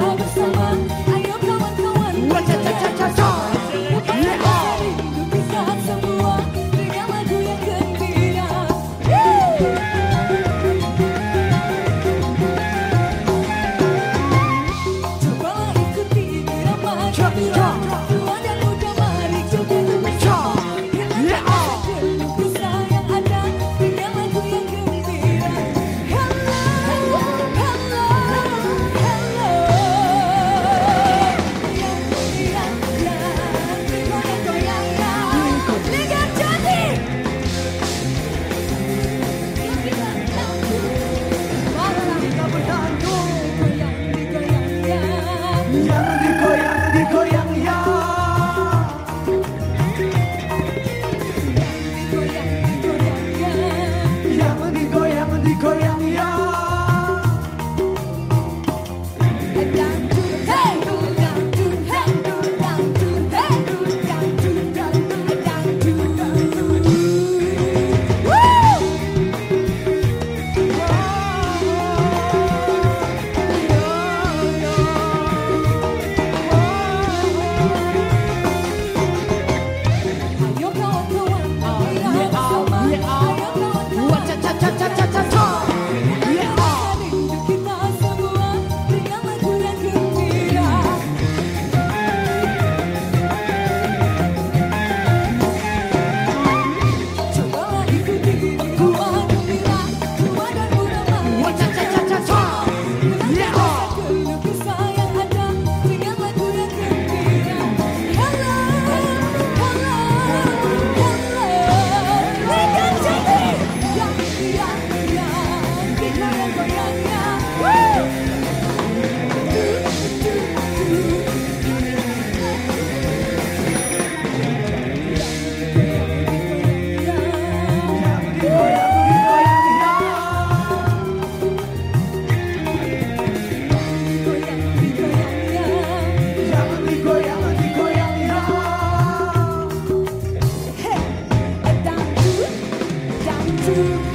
하고 Digoyang-digoyangnya. Yang